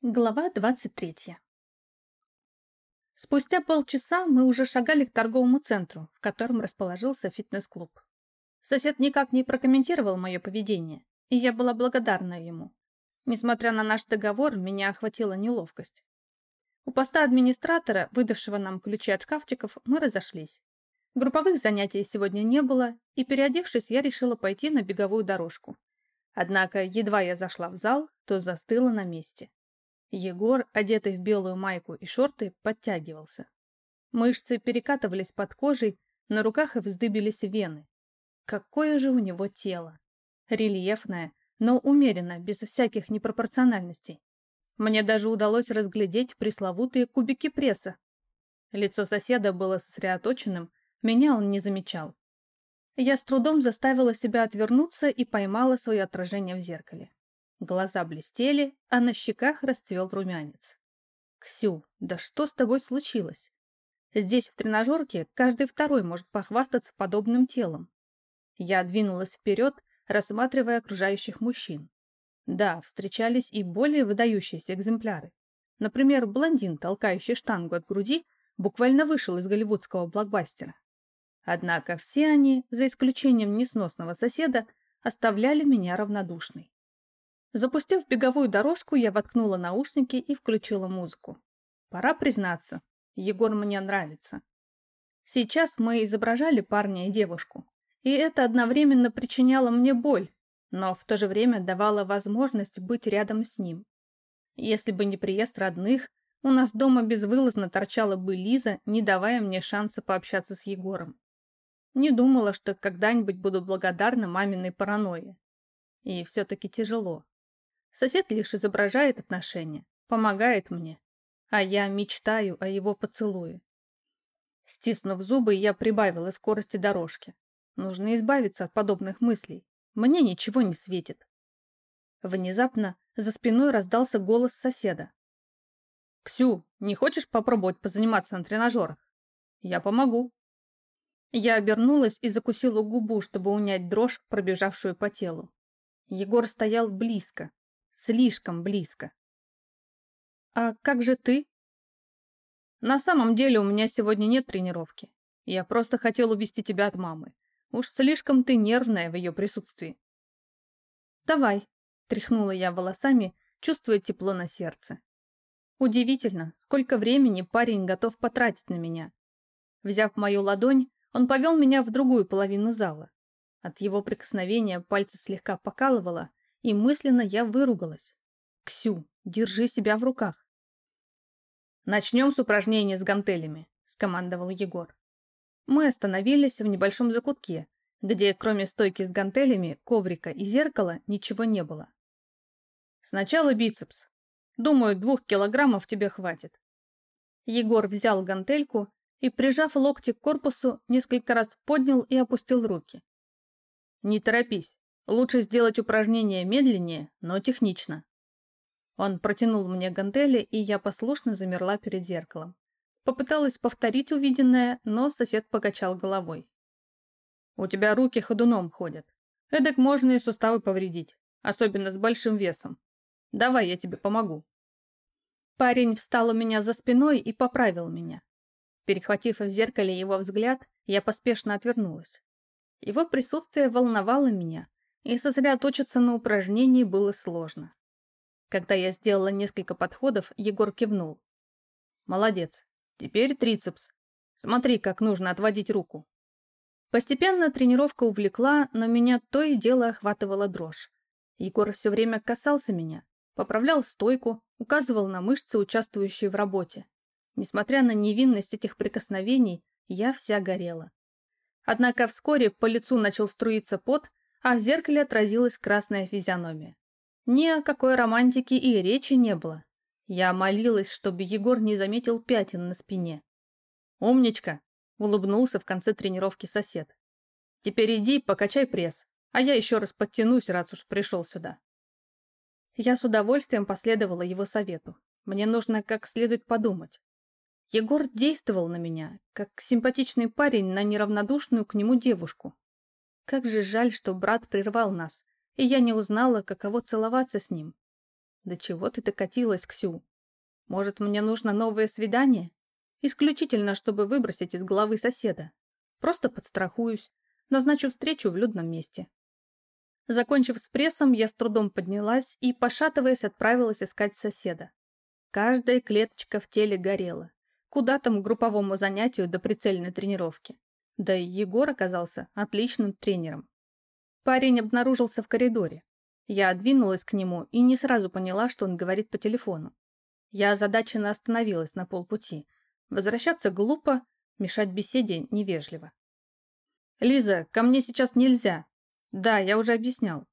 Глава 23 Спустя полчаса мы уже шагали к торговому центру, в котором расположился фитнес-клуб. Сосед никак не прокомментировал мое поведение, и я была благодарна ему. Несмотря на наш договор, меня охватила неловкость. У поста администратора, выдавшего нам ключи от шкафчиков, мы разошлись. Групповых занятий сегодня не было, и, переодевшись, я решила пойти на беговую дорожку. Однако, едва я зашла в зал, то застыла на месте. Егор, одетый в белую майку и шорты, подтягивался. Мышцы перекатывались под кожей, на руках и вздыбились вены. Какое же у него тело! Рельефное, но умеренно, без всяких непропорциональностей. Мне даже удалось разглядеть пресловутые кубики пресса. Лицо соседа было сосредоточенным, меня он не замечал. Я с трудом заставила себя отвернуться и поймала свое отражение в зеркале. Глаза блестели, а на щеках расцвел румянец. «Ксю, да что с тобой случилось? Здесь, в тренажерке, каждый второй может похвастаться подобным телом». Я двинулась вперед, рассматривая окружающих мужчин. Да, встречались и более выдающиеся экземпляры. Например, блондин, толкающий штангу от груди, буквально вышел из голливудского блокбастера. Однако все они, за исключением несносного соседа, оставляли меня равнодушной. Запустив беговую дорожку, я воткнула наушники и включила музыку. Пора признаться, Егор мне нравится. Сейчас мы изображали парня и девушку, и это одновременно причиняло мне боль, но в то же время давало возможность быть рядом с ним. Если бы не приезд родных, у нас дома безвылазно торчала бы Лиза, не давая мне шанса пообщаться с Егором. Не думала, что когда-нибудь буду благодарна маминой паранойи. И все-таки тяжело. Сосед лишь изображает отношения, помогает мне, а я мечтаю о его поцелуе. Стиснув зубы, я прибавила скорости дорожки. Нужно избавиться от подобных мыслей. Мне ничего не светит. Внезапно за спиной раздался голос соседа. «Ксю, не хочешь попробовать позаниматься на тренажерах? Я помогу». Я обернулась и закусила губу, чтобы унять дрожь, пробежавшую по телу. Егор стоял близко, Слишком близко. «А как же ты?» «На самом деле у меня сегодня нет тренировки. Я просто хотел увести тебя от мамы. Уж слишком ты нервная в ее присутствии». «Давай», — тряхнула я волосами, чувствуя тепло на сердце. Удивительно, сколько времени парень готов потратить на меня. Взяв мою ладонь, он повел меня в другую половину зала. От его прикосновения пальцы слегка покалывало, и мысленно я выругалась. «Ксю, держи себя в руках!» «Начнем с упражнения с гантелями», — скомандовал Егор. Мы остановились в небольшом закутке, где кроме стойки с гантелями, коврика и зеркала ничего не было. «Сначала бицепс. Думаю, двух килограммов тебе хватит». Егор взял гантельку и, прижав локти к корпусу, несколько раз поднял и опустил руки. «Не торопись. Лучше сделать упражнение медленнее, но технично. Он протянул мне гантели, и я послушно замерла перед зеркалом. Попыталась повторить увиденное, но сосед покачал головой. «У тебя руки ходуном ходят. Эдак можно и суставы повредить, особенно с большим весом. Давай я тебе помогу». Парень встал у меня за спиной и поправил меня. Перехватив в зеркале его взгляд, я поспешно отвернулась. Его присутствие волновало меня, и сосредоточиться на упражнении было сложно. Когда я сделала несколько подходов, Егор кивнул. «Молодец. Теперь трицепс. Смотри, как нужно отводить руку». Постепенно тренировка увлекла, но меня то и дело охватывала дрожь. Егор все время касался меня, поправлял стойку, указывал на мышцы, участвующие в работе. Несмотря на невинность этих прикосновений, я вся горела. Однако вскоре по лицу начал струиться пот, а в зеркале отразилась красная физиономия. Ни о какой романтике и речи не было. Я молилась, чтобы Егор не заметил пятен на спине. «Умничка!» — улыбнулся в конце тренировки сосед. «Теперь иди, покачай пресс, а я еще раз подтянусь, раз уж пришел сюда». Я с удовольствием последовала его совету. Мне нужно как следует подумать. Егор действовал на меня, как симпатичный парень на неравнодушную к нему девушку, как же жаль, что брат прервал нас, и я не узнала, каково целоваться с ним. Да чего ты докатилась, Ксю? Может, мне нужно новое свидание? Исключительно, чтобы выбросить из головы соседа. Просто подстрахуюсь, назначу встречу в людном месте. Закончив с прессом, я с трудом поднялась и, пошатываясь, отправилась искать соседа. Каждая клеточка в теле горела. Куда там к групповому занятию до прицельной тренировки. Да и Егор оказался отличным тренером. Парень обнаружился в коридоре. Я двинулась к нему и не сразу поняла, что он говорит по телефону. Я озадаченно остановилась на полпути. Возвращаться глупо, мешать беседе невежливо. «Лиза, ко мне сейчас нельзя. Да, я уже объяснял».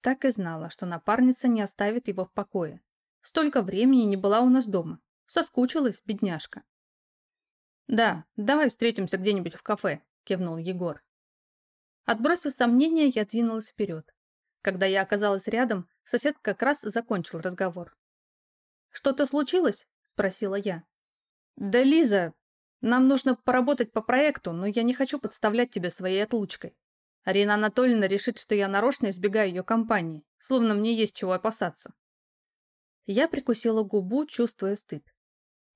Так и знала, что напарница не оставит его в покое. Столько времени не была у нас дома. Соскучилась, бедняжка. «Да, давай встретимся где-нибудь в кафе», – кивнул Егор. Отбросив сомнения, я двинулась вперед. Когда я оказалась рядом, сосед как раз закончил разговор. «Что-то случилось?» – спросила я. «Да, Лиза, нам нужно поработать по проекту, но я не хочу подставлять тебя своей отлучкой. Арина Анатольевна решит, что я нарочно избегаю ее компании, словно мне есть чего опасаться. Я прикусила губу, чувствуя стыд.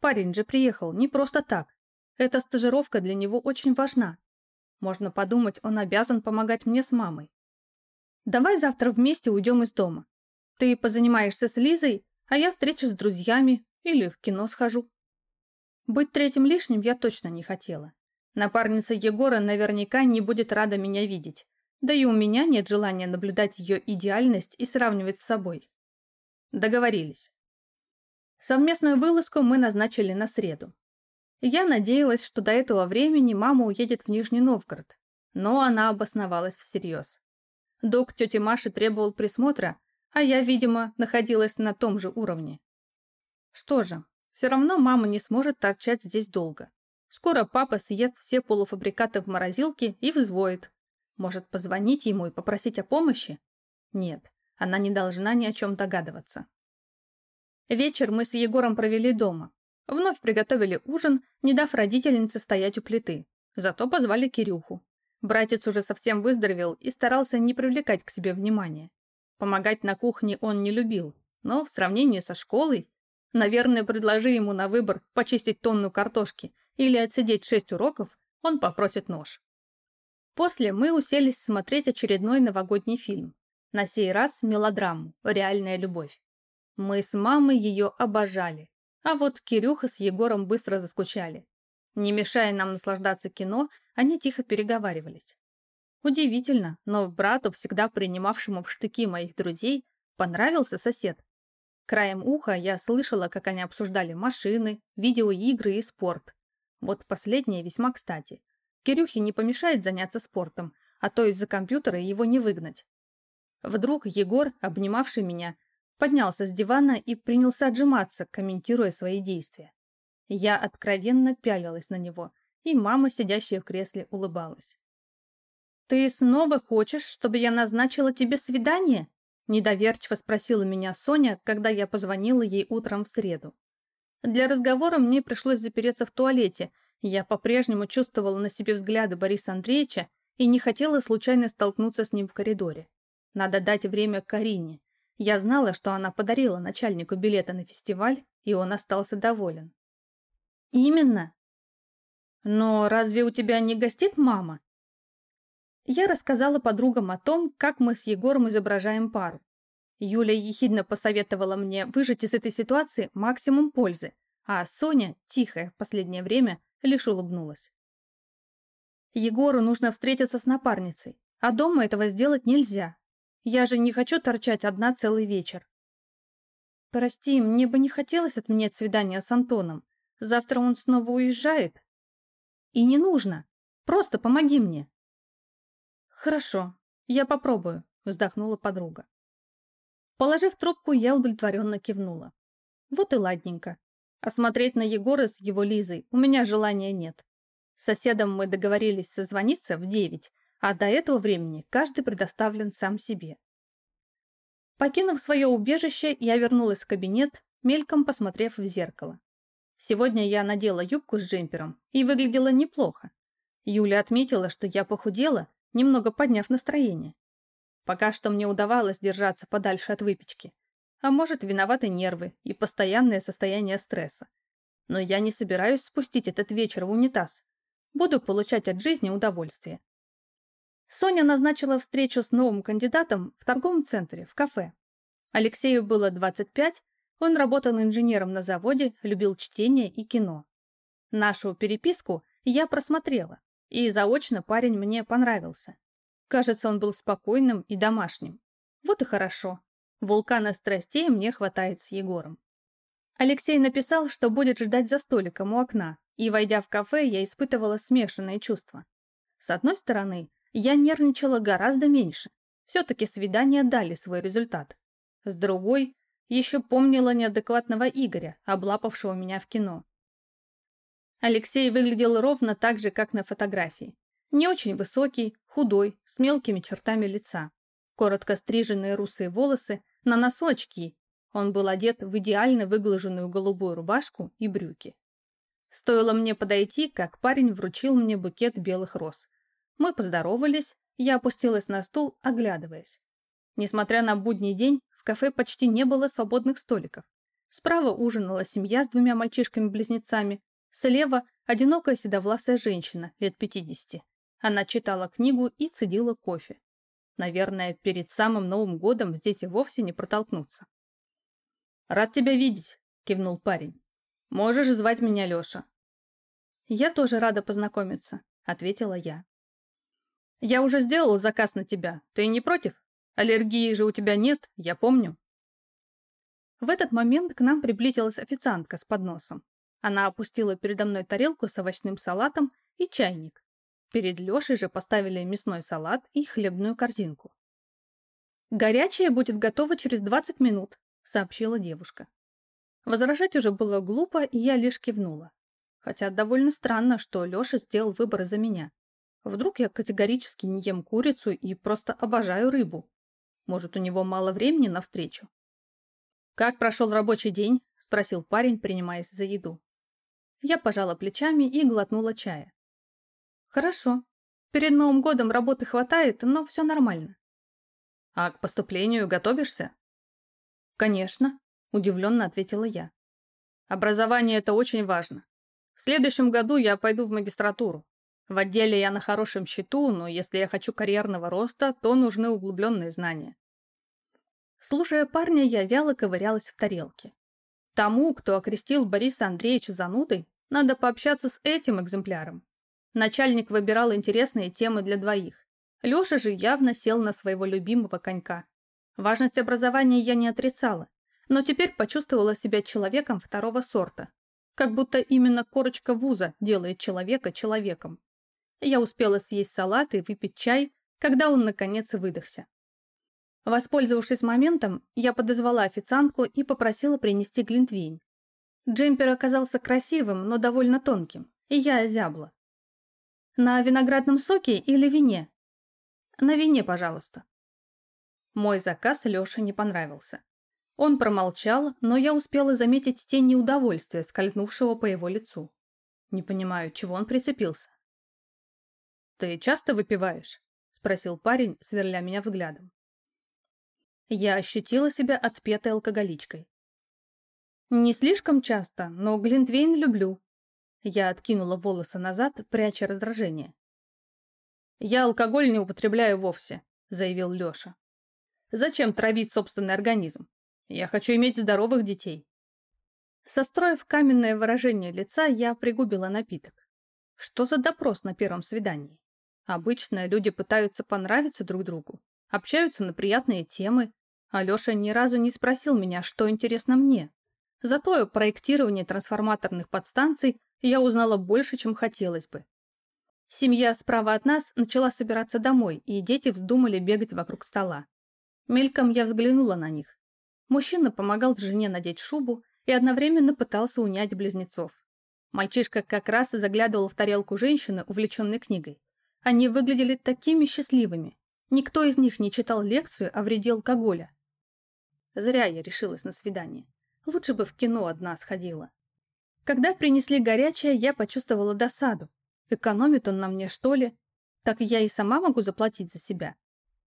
Парень же приехал не просто так. Эта стажировка для него очень важна. Можно подумать, он обязан помогать мне с мамой. Давай завтра вместе уйдем из дома. Ты позанимаешься с Лизой, а я встречусь с друзьями или в кино схожу. Быть третьим лишним я точно не хотела. Напарница Егора наверняка не будет рада меня видеть. Да и у меня нет желания наблюдать ее идеальность и сравнивать с собой. Договорились. Совместную вылазку мы назначили на среду. Я надеялась, что до этого времени мама уедет в Нижний Новгород, но она обосновалась всерьез. Док тети Маши требовал присмотра, а я, видимо, находилась на том же уровне. Что же, все равно мама не сможет торчать здесь долго. Скоро папа съест все полуфабрикаты в морозилке и взвоет. Может, позвонить ему и попросить о помощи? Нет, она не должна ни о чем догадываться. Вечер мы с Егором провели дома. Вновь приготовили ужин, не дав родительнице стоять у плиты. Зато позвали Кирюху. Братец уже совсем выздоровел и старался не привлекать к себе внимания. Помогать на кухне он не любил, но в сравнении со школой... Наверное, предложи ему на выбор почистить тонну картошки или отсидеть шесть уроков, он попросит нож. После мы уселись смотреть очередной новогодний фильм. На сей раз мелодраму «Реальная любовь». Мы с мамой ее обожали, а вот Кирюха с Егором быстро заскучали. Не мешая нам наслаждаться кино, они тихо переговаривались. Удивительно, но брату, всегда принимавшему в штыки моих друзей, понравился сосед. Краем уха я слышала, как они обсуждали машины, видеоигры и спорт. Вот последнее весьма кстати. Кирюхе не помешает заняться спортом, а то из-за компьютера его не выгнать. Вдруг Егор, обнимавший меня, поднялся с дивана и принялся отжиматься, комментируя свои действия. Я откровенно пялилась на него, и мама, сидящая в кресле, улыбалась. «Ты снова хочешь, чтобы я назначила тебе свидание?» Недоверчиво спросила меня Соня, когда я позвонила ей утром в среду. Для разговора мне пришлось запереться в туалете, я по-прежнему чувствовала на себе взгляды Бориса Андреевича и не хотела случайно столкнуться с ним в коридоре. Надо дать время Карине. Я знала, что она подарила начальнику билеты на фестиваль, и он остался доволен. «Именно?» «Но разве у тебя не гостит мама?» Я рассказала подругам о том, как мы с Егором изображаем пару. Юля ехидно посоветовала мне выжать из этой ситуации максимум пользы, а Соня, тихая в последнее время, лишь улыбнулась. Егору нужно встретиться с напарницей, а дома этого сделать нельзя, я же не хочу торчать одна целый вечер. Прости, мне бы не хотелось отменять свидание с Антоном. Завтра он снова уезжает. И не нужно. Просто помоги мне. Хорошо, я попробую, вздохнула подруга. Положив трубку, я удовлетворенно кивнула. Вот и ладненько. А смотреть на Егора с его Лизой у меня желания нет. С соседом мы договорились созвониться в девять, а до этого времени каждый предоставлен сам себе. Покинув свое убежище, я вернулась в кабинет, мельком посмотрев в зеркало. Сегодня я надела юбку с джемпером и выглядела неплохо. Юля отметила, что я похудела, немного подняв настроение. Пока что мне удавалось держаться подальше от выпечки. а может, виноваты нервы и постоянное состояние стресса. Но я не собираюсь спустить этот вечер в унитаз. Буду получать от жизни удовольствие. Соня назначила встречу с новым кандидатом в торговом центре, в кафе. Алексею было 25, он работал инженером на заводе, любил чтение и кино. Нашу переписку я просмотрела, и заочно парень мне понравился. Кажется, он был спокойным и домашним. Вот и хорошо. Вулкана страстей мне хватает с Егором. Алексей написал, что будет ждать за столиком у окна, и, войдя в кафе, я испытывала смешанные чувства. С одной стороны, я нервничала гораздо меньше. Все-таки свидания дали свой результат. С другой, еще помнила неадекватного Игоря, облапавшего меня в кино. Алексей выглядел ровно так же, как на фотографии. Не очень высокий, худой, с мелкими чертами лица. Коротко стриженные русые волосы, на носу. Он был одет в идеально выглаженную голубую рубашку и брюки. Стоило мне подойти, как парень вручил мне букет белых роз. Мы поздоровались, я опустилась на стул, оглядываясь. Несмотря на будний день, в кафе почти не было свободных столиков. Справа ужинала семья с двумя мальчишками-близнецами, слева – одинокая седовласая женщина лет 50. Она читала книгу и цедила кофе. Наверное, перед самым Новым годом здесь и вовсе не протолкнуться. «Рад тебя видеть», – кивнул парень. Можешь звать меня Лёша. Я тоже рада познакомиться, ответила я. Я уже сделала заказ на тебя. Ты не против? Аллергии же у тебя нет, я помню. В этот момент к нам приблизилась официантка с подносом. Она опустила передо мной тарелку с овощным салатом и чайник. Перед Лешей же поставили мясной салат и хлебную корзинку. «Горячее будет готово через 20 минут», — сообщила девушка. Возражать уже было глупо, и я лишь кивнула. Хотя довольно странно, что Леша сделал выбор за меня. Вдруг я категорически не ем курицу и просто обожаю рыбу. Может, у него мало времени на встречу? «Как прошел рабочий день?» – спросил парень, принимаясь за еду. Я пожала плечами и глотнула чая. «Хорошо. Перед Новым годом работы хватает, но все нормально». «А к поступлению готовишься?» «Конечно», Удивленно ответила я. Образование – это очень важно. В следующем году я пойду в магистратуру. В отделе я на хорошем счету, но если я хочу карьерного роста, то нужны углубленные знания. Слушая парня, я вяло ковырялась в тарелке. Тому, кто окрестил Бориса Андреевича занудой, надо пообщаться с этим экземпляром. Начальник выбирал интересные темы для двоих. Леша же явно сел на своего любимого конька. Важность образования я не отрицала, но теперь почувствовала себя человеком второго сорта. Как будто именно корочка вуза делает человека человеком. Я успела съесть салат и выпить чай, когда он наконец выдохся. Воспользовавшись моментом, я подозвала официантку и попросила принести глинтвейн. Джемпер оказался красивым, но довольно тонким, и я озябла. «На виноградном соке или вине?» «На вине, пожалуйста». Мой заказ Лёше не понравился. Он промолчал, но я успела заметить тень неудовольствия, скользнувшего по его лицу. Не понимаю, чего он прицепился. «Ты часто выпиваешь?» — спросил парень, сверля меня взглядом. Я ощутила себя отпетой алкоголичкой. «Не слишком часто, но Глинтвейн люблю». Я откинула волосы назад, пряча раздражение. «Я алкоголь не употребляю вовсе», — заявил Лёша. «Зачем травить собственный организм? Я хочу иметь здоровых детей. Состроив каменное выражение лица, я пригубила напиток. Что за допрос на первом свидании? Обычно люди пытаются понравиться друг другу, общаются на приятные темы. Алеша ни разу не спросил меня, что интересно мне. Зато о проектировании трансформаторных подстанций я узнала больше, чем хотелось бы. Семья справа от нас начала собираться домой, и дети вздумали бегать вокруг стола. Мельком я взглянула на них. Мужчина помогал жене надеть шубу и одновременно пытался унять близнецов. Мальчишка как раз заглядывал в тарелку женщины, увлеченной книгой. Они выглядели такими счастливыми. Никто из них не читал лекцию о вреде алкоголя. Зря я решилась на свидание. Лучше бы в кино одна сходила. Когда принесли горячее, я почувствовала досаду. Экономит он на мне, что ли? Так я и сама могу заплатить за себя.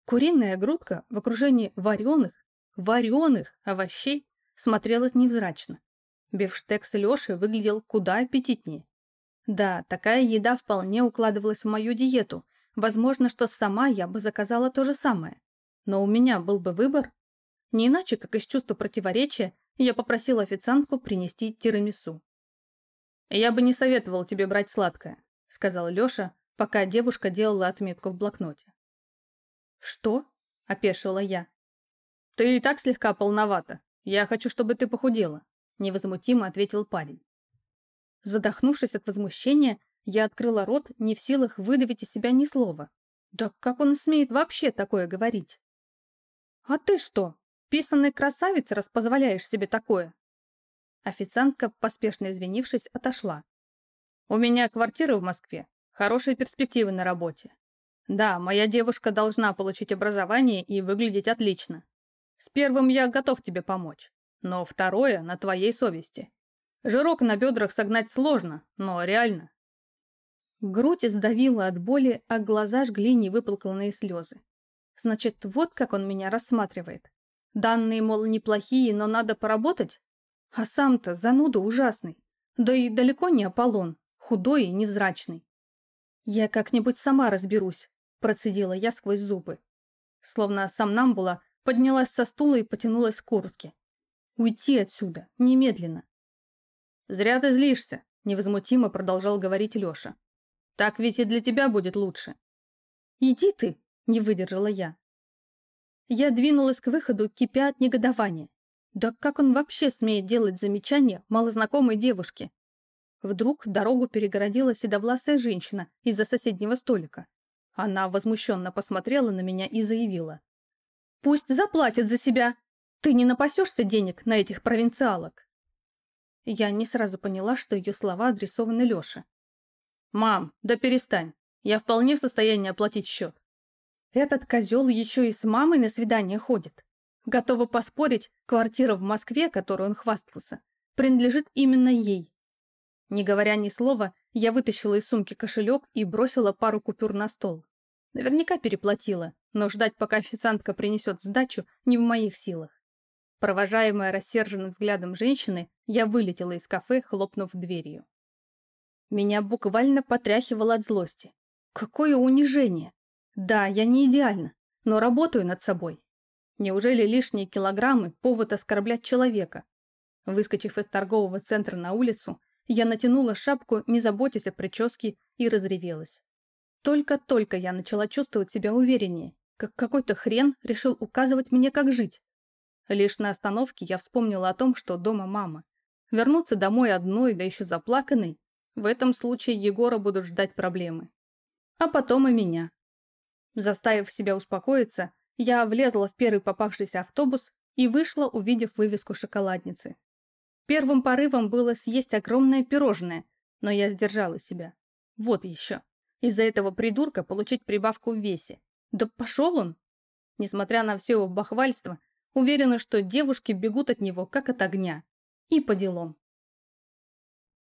Куриная грудка в окружении вареных, вареных овощей смотрелось невзрачно. Бифштекс Лёши выглядел куда аппетитнее. Да, такая еда вполне укладывалась в мою диету. Возможно, что сама я бы заказала то же самое. Но у меня был бы выбор. Не иначе, как из чувства противоречия, я попросила официантку принести тирамису. «Я бы не советовал тебе брать сладкое», — сказал Лёша, пока девушка делала отметку в блокноте. «Что?» — опешила я. «Ты и так слегка полновата. Я хочу, чтобы ты похудела», — невозмутимо ответил парень. Задохнувшись от возмущения, я открыла рот, не в силах выдавить из себя ни слова. Да как он смеет вообще такое говорить? «А ты что, писанной красавице, раз позволяешь себе такое?» Официантка, поспешно извинившись, отошла. «У меня квартира в Москве, хорошие перспективы на работе. Да, моя девушка должна получить образование и выглядеть отлично. С первым я готов тебе помочь, но второе на твоей совести. Жирок на бедрах согнать сложно, но реально. Грудь сдавила от боли, а глаза жгли невыплаканные слезы. Значит, вот как он меня рассматривает. Данные, мол, неплохие, но надо поработать? А сам-то зануда ужасный. Да и далеко не Аполлон, худой и невзрачный. Я как-нибудь сама разберусь, процедила я сквозь зубы. Словно сам нам была, поднялась со стула и потянулась к куртке. Уйти отсюда, немедленно. «Зря ты злишься», — невозмутимо продолжал говорить Леша. «Так ведь и для тебя будет лучше». «Иди ты», — не выдержала я. Я двинулась к выходу, кипя от негодования. Да как он вообще смеет делать замечания малознакомой девушке? Вдруг дорогу перегородила седовласая женщина из-за соседнего столика. Она возмущенно посмотрела на меня и заявила. «Пусть заплатят за себя! Ты не напасешься денег на этих провинциалок!» Я не сразу поняла, что ее слова адресованы Леше. «Мам, да перестань. Я вполне в состоянии оплатить счет». Этот козел еще и с мамой на свидание ходит. Готова поспорить, квартира в Москве, которую он хвастался, принадлежит именно ей. Не говоря ни слова, я вытащила из сумки кошелек и бросила пару купюр на стол. Наверняка переплатила, но ждать, пока официантка принесет сдачу, не в моих силах. Провожаемая рассерженным взглядом женщины, я вылетела из кафе, хлопнув дверью. Меня буквально потряхивало от злости. Какое унижение! Да, я не идеальна, но работаю над собой. Неужели лишние килограммы – повод оскорблять человека? Выскочив из торгового центра на улицу, я натянула шапку, не заботясь о прическе, и разревелась. Только-только я начала чувствовать себя увереннее, как какой-то хрен решил указывать мне, как жить. Лишь на остановке я вспомнила о том, что дома мама. Вернуться домой одной, да еще заплаканной, в этом случае Егора будут ждать проблемы. А потом и меня. Заставив себя успокоиться, я влезла в первый попавшийся автобус и вышла, увидев вывеску шоколадницы. Первым порывом было съесть огромное пирожное, но я сдержала себя. Вот еще. Из-за этого придурка получить прибавку в весе. Да пошел он! Несмотря на все его бахвальство, уверена, что девушки бегут от него, как от огня. И по делам.